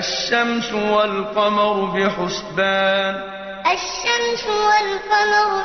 الشمس والقمر بحسبان. الشمس والقمر